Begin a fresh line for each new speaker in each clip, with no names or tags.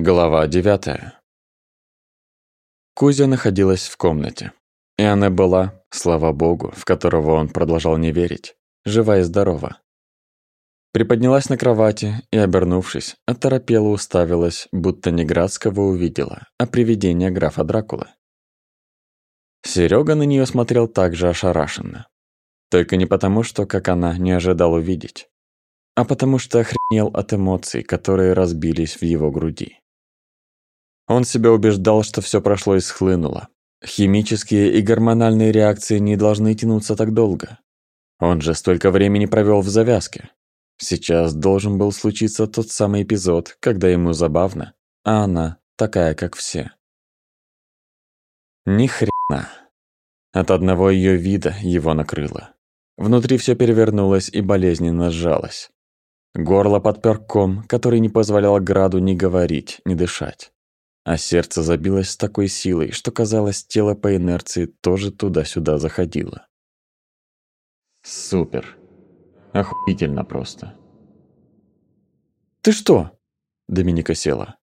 Глава девятая. Кузя находилась в комнате. И она была, слава богу, в которого он продолжал не верить, жива и здорова. Приподнялась на кровати и, обернувшись, оторопела уставилась, будто не Градского увидела, а привидение графа Дракулы. Серега на нее смотрел так же ошарашенно. Только не потому, что, как она, не ожидал увидеть, а потому что охренел от эмоций, которые разбились в его груди. Он себя убеждал, что все прошло и схлынуло. Химические и гормональные реакции не должны тянуться так долго. Он же столько времени провел в завязке. Сейчас должен был случиться тот самый эпизод, когда ему забавно, а она такая, как все. Ни хрена. От одного ее вида его накрыло. Внутри все перевернулось и болезненно сжалось. Горло подпер ком, который не позволял Граду ни говорить, ни дышать а сердце забилось с такой силой, что казалось, тело по инерции тоже туда-сюда заходило. Супер. Охуительно просто.
«Ты что?» Доминика села.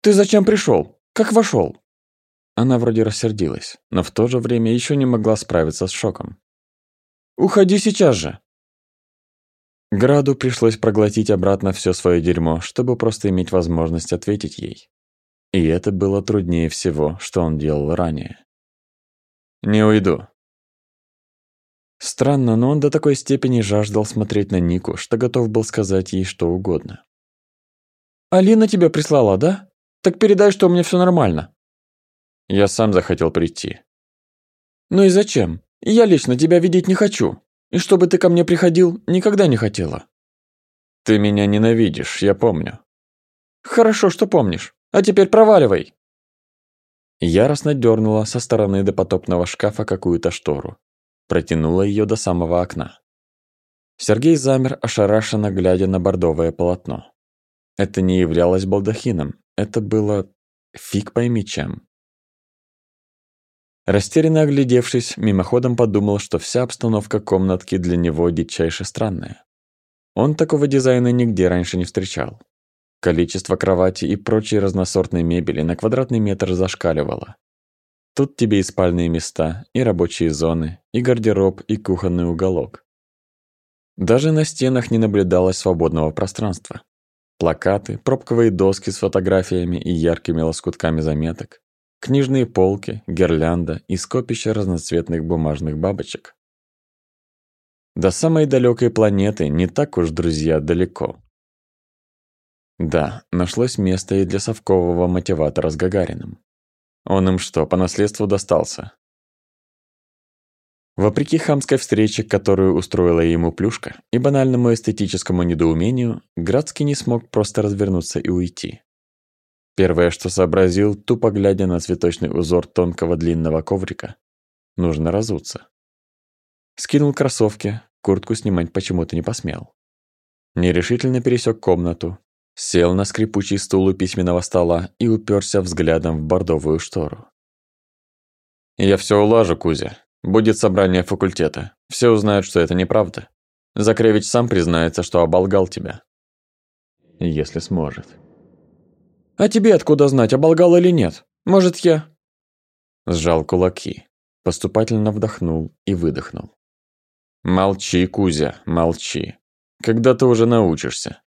«Ты зачем пришел? Как вошел?
Она вроде рассердилась, но в то же время еще не могла справиться с шоком.
«Уходи сейчас же!»
Граду пришлось проглотить обратно все свое дерьмо, чтобы просто иметь возможность ответить ей. И это было труднее всего, что он делал ранее. «Не уйду». Странно, но он до такой степени жаждал смотреть на Нику, что готов был сказать ей что угодно.
«Алина тебя прислала, да? Так передай, что у меня все нормально».
Я сам захотел прийти.
«Ну и зачем? Я лично тебя видеть не хочу. И чтобы ты ко мне приходил, никогда не хотела».
«Ты меня ненавидишь, я помню».
«Хорошо, что помнишь. А теперь проваливай!»
Яростно дернула со стороны допотопного шкафа какую-то штору. Протянула ее до самого окна. Сергей замер, ошарашенно глядя на бордовое полотно. Это не являлось балдахином, это было... фиг пойми чем. Растерянно оглядевшись, мимоходом подумал, что вся обстановка комнатки для него дичайше странная. Он такого дизайна нигде раньше не встречал. Количество кровати и прочей разносортной мебели на квадратный метр зашкаливало. Тут тебе и спальные места, и рабочие зоны, и гардероб, и кухонный уголок. Даже на стенах не наблюдалось свободного пространства. Плакаты, пробковые доски с фотографиями и яркими лоскутками заметок, книжные полки, гирлянда и скопище разноцветных бумажных бабочек. До самой далекой планеты не так уж, друзья, далеко. Да, нашлось место и для совкового мотиватора с Гагариным. Он им что, по наследству достался? Вопреки хамской встрече, которую устроила ему плюшка, и банальному эстетическому недоумению, Градский не смог просто развернуться и уйти. Первое, что сообразил, тупо глядя на цветочный узор тонкого длинного коврика, нужно разуться. Скинул кроссовки, куртку снимать почему-то не посмел. Нерешительно пересек комнату, Сел на скрипучий стул у письменного стола и уперся взглядом в бордовую штору. «Я все улажу, Кузя. Будет собрание факультета. Все узнают, что это неправда. Закревич сам признается, что оболгал тебя. Если сможет».
«А тебе откуда знать, оболгал или нет? Может, я...»
Сжал кулаки, поступательно вдохнул и выдохнул. «Молчи, Кузя, молчи. Когда ты уже научишься?»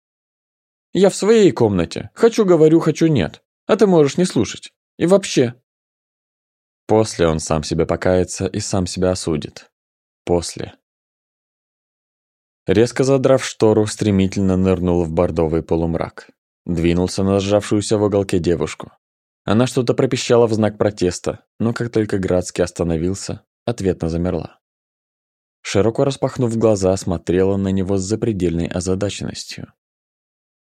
Я в своей комнате. Хочу говорю, хочу нет. А ты можешь не слушать. И вообще.
После он сам себе покается и сам себя осудит. После. Резко задрав штору, стремительно нырнул в бордовый полумрак. Двинулся на сжавшуюся в уголке девушку. Она что-то пропищала в знак протеста, но как только Градский остановился, ответно замерла. Широко распахнув глаза, смотрела на него с запредельной озадаченностью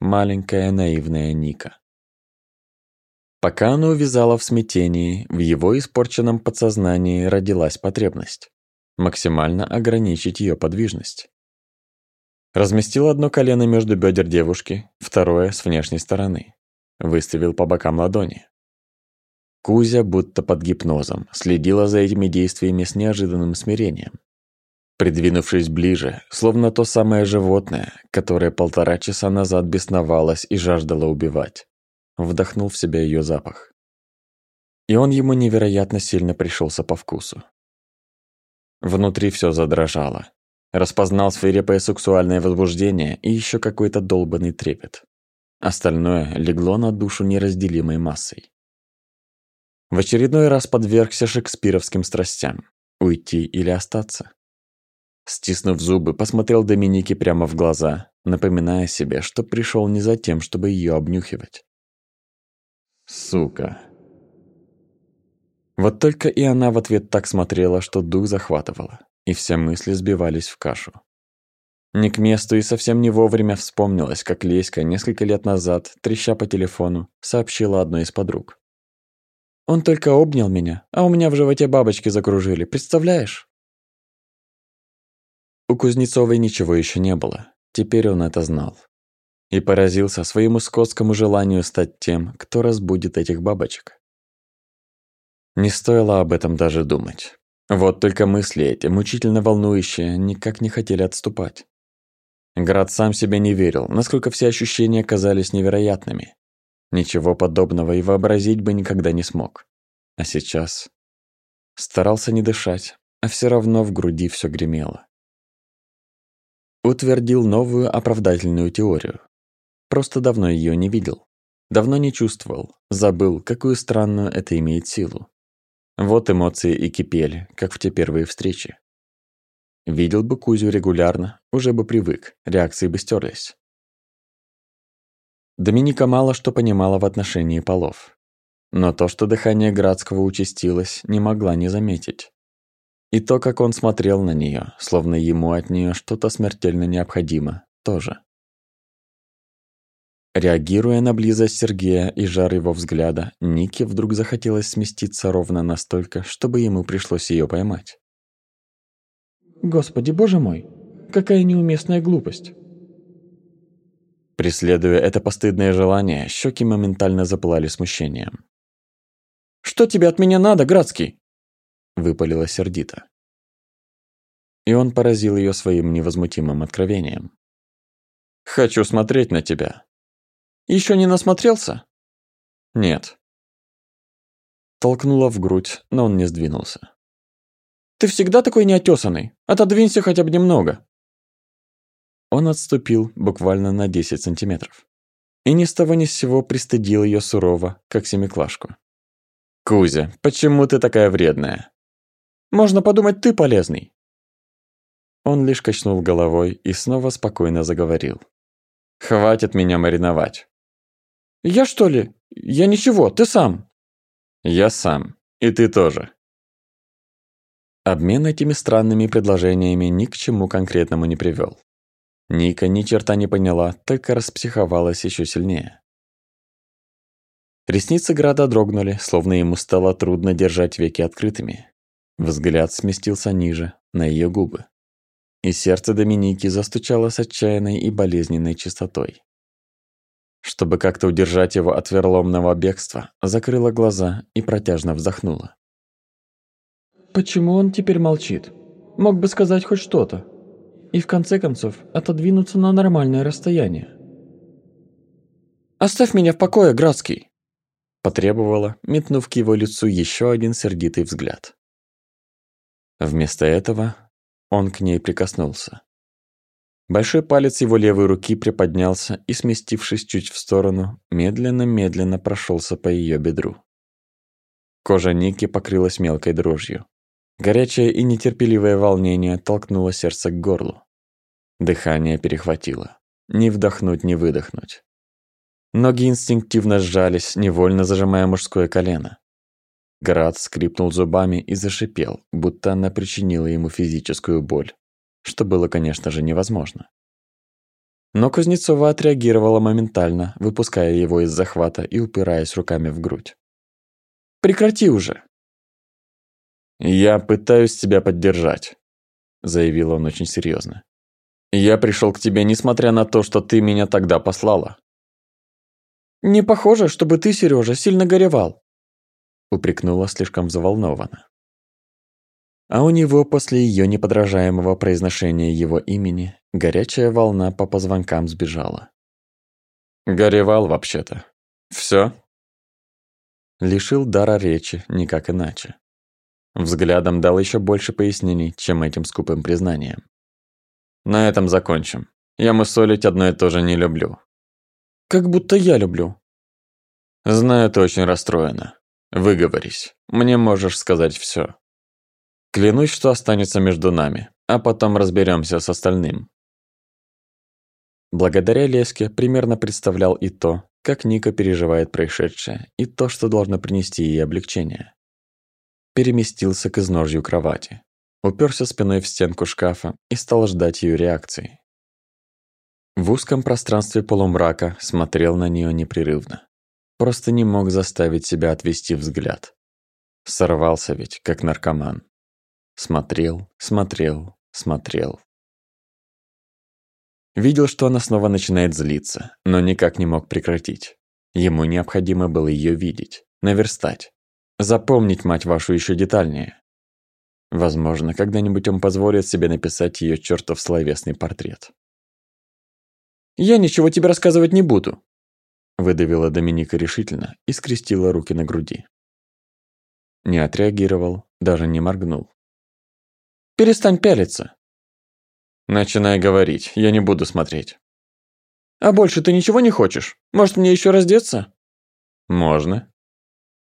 маленькая наивная Ника. Пока она увязала в смятении, в его испорченном подсознании родилась потребность максимально ограничить ее подвижность. Разместил одно колено между бедер девушки, второе с внешней стороны. Выставил по бокам ладони. Кузя, будто под гипнозом, следила за этими действиями с неожиданным смирением. Придвинувшись ближе, словно то самое животное, которое полтора часа назад бесновалось и жаждало убивать, вдохнул в себя ее запах. И он ему невероятно сильно пришелся по вкусу. Внутри все задрожало. Распознал свирепое сексуальное возбуждение и еще какой-то долбанный трепет. Остальное легло на душу неразделимой массой. В очередной раз подвергся шекспировским страстям. Уйти или остаться? Стиснув зубы, посмотрел Доминике прямо в глаза, напоминая себе, что пришел не за тем, чтобы ее обнюхивать. Сука. Вот только и она в ответ так смотрела, что дух захватывала, и все мысли сбивались в кашу. Не к месту и совсем не вовремя вспомнилось, как Леська несколько лет назад, треща по телефону, сообщила одной из подруг. «Он только обнял меня, а у меня в животе бабочки закружили, представляешь?» У Кузнецовой ничего еще не было, теперь он это знал. И поразился своему скотскому желанию стать тем, кто разбудит этих бабочек. Не стоило об этом даже думать. Вот только мысли эти, мучительно волнующие, никак не хотели отступать. Град сам себе не верил, насколько все ощущения казались невероятными. Ничего подобного и вообразить бы никогда не смог. А сейчас... Старался не дышать, а все равно в груди все гремело утвердил новую оправдательную теорию. Просто давно ее не видел. Давно не чувствовал, забыл, какую странную это имеет силу. Вот эмоции и кипели, как в те первые встречи. Видел бы Кузю регулярно, уже бы привык, реакции бы стерлись. Доминика мало что понимала в отношении полов. Но то, что дыхание Градского участилось, не могла не заметить. И то, как он смотрел на нее, словно ему от нее что-то смертельно необходимо, тоже. Реагируя на близость Сергея и жар его взгляда, Нике вдруг захотелось сместиться ровно настолько, чтобы ему пришлось ее поймать.
«Господи, боже мой, какая неуместная глупость!»
Преследуя это постыдное желание, щеки моментально запылали смущением.
«Что тебе от меня надо, Градский?»
Выпалила сердито. И он поразил ее своим невозмутимым откровением. «Хочу смотреть на тебя».
Еще не насмотрелся?»
«Нет». Толкнула в грудь, но он не сдвинулся.
«Ты всегда такой неотесанный. Отодвинься хотя бы немного».
Он отступил буквально на 10 сантиметров. И ни с того ни с сего пристыдил ее сурово, как семиклашку. «Кузя, почему ты такая вредная?»
Можно подумать, ты полезный».
Он лишь качнул головой и снова спокойно заговорил. «Хватит меня мариновать».
«Я что ли? Я ничего, ты сам».
«Я сам. И ты тоже». Обмен этими странными предложениями ни к чему конкретному не привел. Ника ни черта не поняла, только распсиховалась еще сильнее. Ресницы Града дрогнули, словно ему стало трудно держать веки открытыми. Взгляд сместился ниже, на ее губы. И сердце Доминики застучало с отчаянной и болезненной частотой. Чтобы как-то удержать его от верломного бегства, закрыла глаза и протяжно вздохнула.
«Почему он теперь молчит? Мог бы сказать хоть что-то. И в конце концов отодвинуться на нормальное расстояние». «Оставь меня в покое, Градский!»
Потребовала, метнув к его лицу еще один сердитый взгляд. Вместо этого он к ней прикоснулся. Большой палец его левой руки приподнялся и, сместившись чуть в сторону, медленно-медленно прошелся по ее бедру. Кожа Ники покрылась мелкой дрожью. Горячее и нетерпеливое волнение толкнуло сердце к горлу. Дыхание перехватило. Ни вдохнуть, ни выдохнуть. Ноги инстинктивно сжались, невольно зажимая мужское колено. Град скрипнул зубами и зашипел, будто она причинила ему физическую боль, что было, конечно же, невозможно. Но Кузнецова отреагировала моментально, выпуская его из захвата и упираясь руками в грудь.
«Прекрати уже!»
«Я пытаюсь тебя поддержать», — заявил он очень серьезно. «Я пришел к тебе, несмотря на то, что ты меня тогда послала».
«Не похоже, чтобы ты, Сережа, сильно горевал»,
упрекнула слишком взволнованно. А у него после ее неподражаемого произношения его имени горячая волна по позвонкам сбежала. Горевал вообще-то. Все? Лишил дара речи, никак иначе. Взглядом дал еще больше пояснений, чем этим скупым признанием. На этом закончим. Я мусолить одно и то же не люблю.
Как будто я люблю.
Знаю, ты очень расстроена. Выговорись. Мне можешь сказать все. Клянусь, что останется между нами, а потом разберемся с остальным. Благодаря Леске примерно представлял и то, как Ника переживает происшедшее, и то, что должно принести ей облегчение. Переместился к изножью кровати, уперся спиной в стенку шкафа и стал ждать ее реакции. В узком пространстве полумрака смотрел на нее непрерывно. Просто не мог заставить себя отвести взгляд. Сорвался ведь, как наркоман. Смотрел, смотрел, смотрел. Видел, что она снова начинает злиться, но никак не мог прекратить. Ему необходимо было ее видеть, наверстать. Запомнить, мать вашу, еще детальнее. Возможно, когда-нибудь он позволит себе написать ее чертов словесный портрет.
«Я ничего тебе рассказывать не буду»,
выдавила Доминика решительно и скрестила руки на груди. Не отреагировал, даже не моргнул.
«Перестань пялиться.
Начинай говорить, я не буду смотреть.
А больше ты ничего не хочешь? Может, мне еще раздеться?
Можно.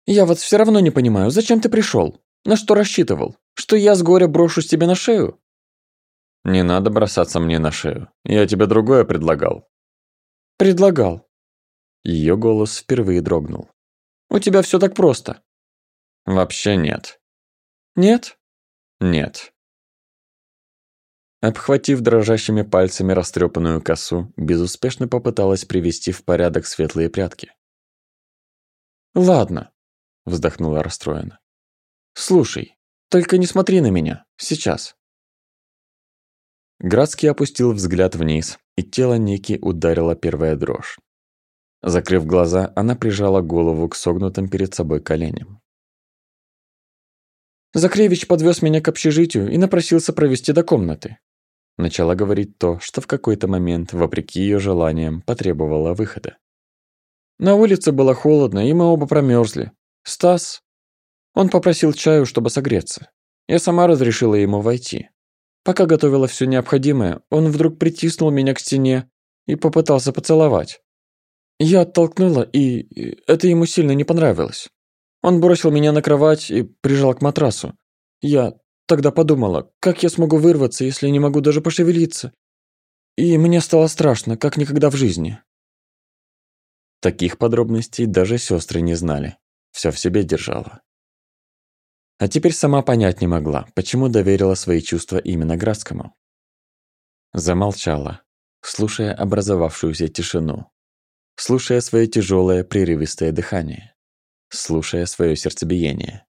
Я вот все равно не понимаю, зачем ты пришел? На что рассчитывал? Что я с горя брошусь тебе на шею?
Не надо бросаться мне на шею. Я тебе другое предлагал.
Предлагал.
Ее голос впервые дрогнул.
У тебя все так просто.
Вообще нет.
Нет?
Нет. Обхватив дрожащими пальцами растрепанную косу, безуспешно попыталась привести в порядок светлые прядки.
«Ладно», —
вздохнула расстроена.
«Слушай, только не смотри на меня, сейчас».
Градский опустил взгляд вниз, и тело Ники ударила первая дрожь. Закрыв глаза, она прижала голову к согнутым перед собой коленям.
Закревич подвез меня к общежитию и напросился провести до комнаты
начала говорить то, что в какой-то момент, вопреки ее желаниям, потребовало выхода.
На улице было холодно, и мы оба промерзли. Стас... Он попросил чаю, чтобы согреться. Я сама разрешила ему войти. Пока готовила все необходимое, он вдруг притиснул меня к стене и попытался поцеловать. Я оттолкнула, и это ему сильно не понравилось. Он бросил меня на кровать и прижал к матрасу. Я Тогда подумала, как я смогу вырваться, если не могу даже пошевелиться. И мне стало страшно, как никогда в жизни.
Таких подробностей даже сестры не знали. Все в себе держала. А теперь сама понять не могла, почему доверила свои чувства именно Градскому. Замолчала, слушая образовавшуюся тишину, слушая свое тяжелое прерывистое дыхание, слушая свое сердцебиение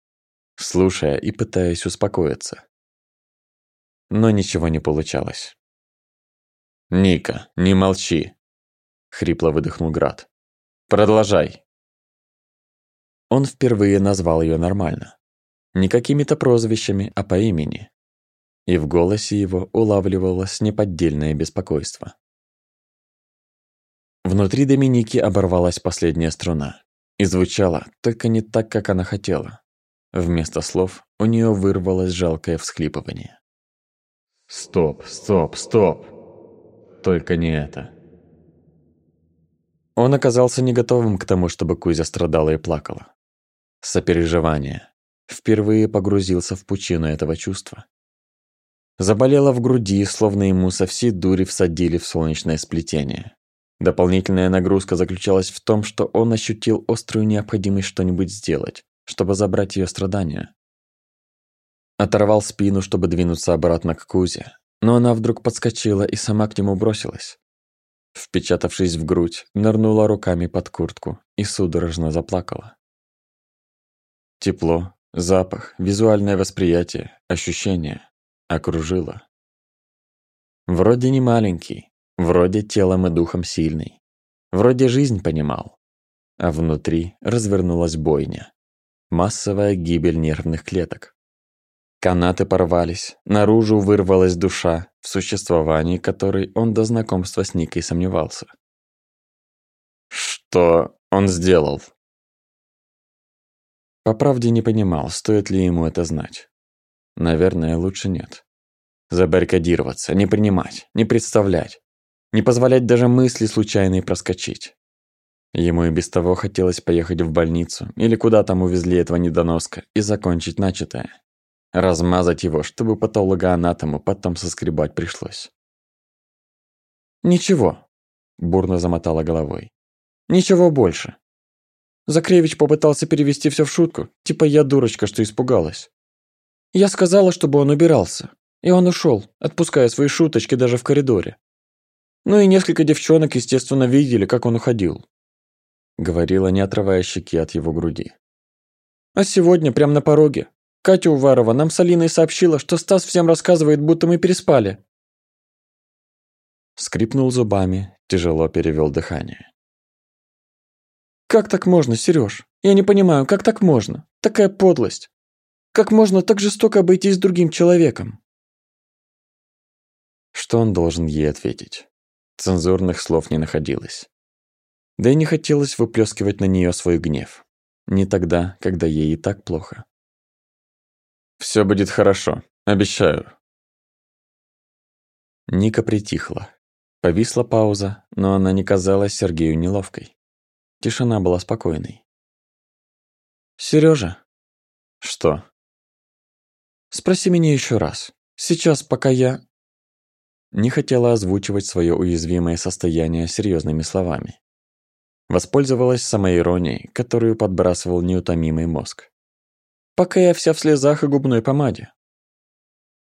слушая и пытаясь успокоиться. Но ничего не получалось. «Ника, не молчи!» — хрипло выдохнул Град. «Продолжай!» Он впервые назвал ее нормально. Не какими-то прозвищами, а по имени. И в голосе его улавливалось неподдельное беспокойство. Внутри Доминики оборвалась последняя струна. И звучала, только не так, как она хотела. Вместо слов у нее вырвалось жалкое всхлипывание. «Стоп, стоп, стоп! Только не это!» Он оказался не готовым к тому, чтобы Кузя страдала и плакала. Сопереживание. Впервые погрузился в пучину этого чувства. Заболело в груди, словно ему со всей дури всадили в солнечное сплетение. Дополнительная нагрузка заключалась в том, что он ощутил острую необходимость что-нибудь сделать, чтобы забрать ее страдания. Оторвал спину, чтобы двинуться обратно к Кузе, но она вдруг подскочила и сама к нему бросилась. Впечатавшись в грудь, нырнула руками под куртку и судорожно заплакала. Тепло, запах, визуальное восприятие, ощущение окружило. Вроде не маленький, вроде телом и духом сильный, вроде жизнь понимал, а внутри развернулась бойня. Массовая гибель нервных клеток. Канаты порвались, наружу вырвалась душа, в существовании которой он до знакомства с Никой сомневался. «Что Он сделал.
По правде не понимал, стоит ли ему это знать. Наверное, лучше нет. Забаррикадироваться, не принимать, не представлять. Не позволять даже мысли случайной проскочить. Ему и без того хотелось поехать в больницу или куда там увезли этого недоноска и закончить начатое. Размазать его, чтобы патологоанатому потом соскребать пришлось. «Ничего», – бурно замотала головой. «Ничего больше. Закревич попытался перевести все в шутку, типа я дурочка, что испугалась. Я сказала, чтобы он убирался, и он ушел, отпуская свои шуточки даже в коридоре. Ну и несколько девчонок, естественно, видели, как он уходил. Говорила, не отрывая щеки от его груди. А сегодня, прямо на пороге, Катя Уварова нам с Алиной сообщила, что Стас всем рассказывает, будто мы переспали. Скрипнул зубами, тяжело перевел дыхание. Как так можно, Сереж? Я не понимаю, как так можно? Такая подлость. Как можно так жестоко обойтись с другим человеком? Что он должен ей ответить? Цензурных слов не находилось. Да и не хотелось выплескивать на нее свой гнев. Не тогда, когда ей и так плохо.
Все будет хорошо, обещаю.
Ника притихла. Повисла пауза, но она не казалась Сергею неловкой. Тишина была спокойной. Сережа,
Что?
Спроси меня еще раз. Сейчас, пока я... Не хотела озвучивать свое уязвимое состояние серьезными словами. Воспользовалась самоиронией, которую подбрасывал неутомимый мозг. Пока я вся в слезах и губной помаде.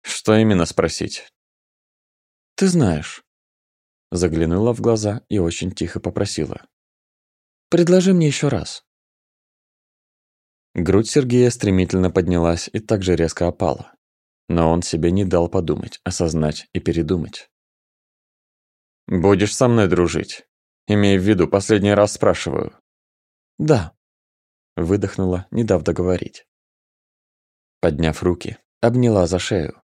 Что именно спросить?
Ты знаешь. Заглянула в глаза и очень тихо попросила. «Предложи мне еще раз». Грудь Сергея стремительно поднялась и также резко опала. Но он себе не дал подумать, осознать и передумать.
«Будешь со мной дружить? Имей в виду, последний раз спрашиваю».
«Да», — выдохнула, не дав договорить. Подняв руки, обняла за шею.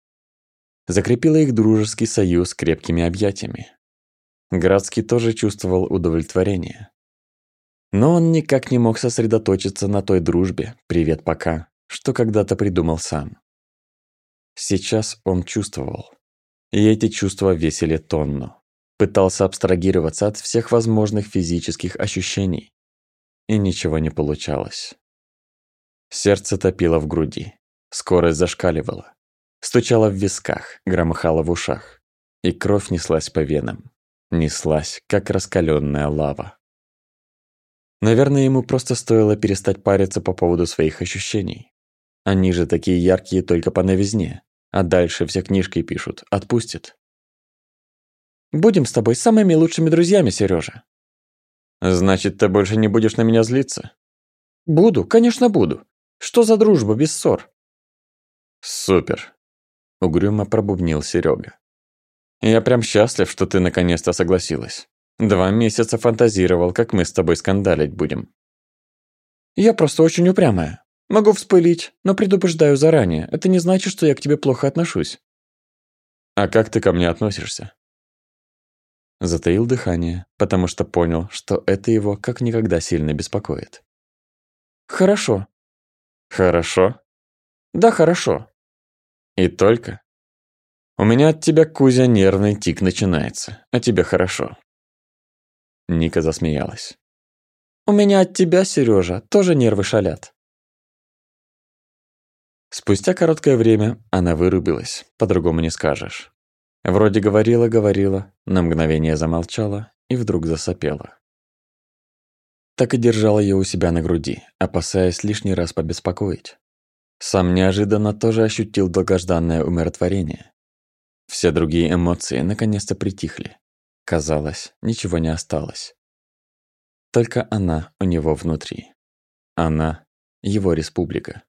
Закрепила их дружеский союз крепкими объятиями. Градский тоже чувствовал удовлетворение. Но он никак не мог сосредоточиться на той дружбе, привет пока, что когда-то придумал сам. Сейчас он чувствовал. И эти чувства весили тонну. Пытался абстрагироваться от всех возможных физических ощущений. И ничего не получалось. Сердце топило в груди. Скорость зашкаливала. Стучало в висках, громыхало в ушах. И кровь неслась по венам неслась, как раскаленная лава. Наверное, ему просто стоило перестать париться по поводу своих ощущений. Они же такие яркие только по новизне, а дальше все книжки пишут, отпустят. «Будем с тобой самыми лучшими друзьями, Сережа.
«Значит, ты больше не будешь на меня злиться?»
«Буду, конечно, буду. Что за дружба без ссор?»
«Супер», — угрюмо пробубнил Серега.
Я прям счастлив, что ты наконец-то согласилась. Два месяца фантазировал, как мы с тобой скандалить будем. Я просто очень упрямая. Могу вспылить, но предупреждаю заранее. Это не значит, что я к тебе плохо отношусь.
А как ты ко мне относишься?
Затаил дыхание, потому что понял, что это его как никогда сильно беспокоит. Хорошо.
Хорошо?
Да, хорошо.
И только? У меня от тебя, Кузя, нервный тик начинается, а тебе хорошо.
Ника засмеялась. У меня от тебя, Сережа, тоже нервы шалят. Спустя короткое время она вырубилась, по-другому не скажешь. Вроде говорила-говорила, на мгновение замолчала и вдруг засопела. Так и держала ее у себя на груди, опасаясь лишний раз побеспокоить. Сам неожиданно тоже ощутил долгожданное умиротворение. Все другие эмоции наконец-то притихли. Казалось, ничего не осталось. Только она у него внутри. Она – его республика.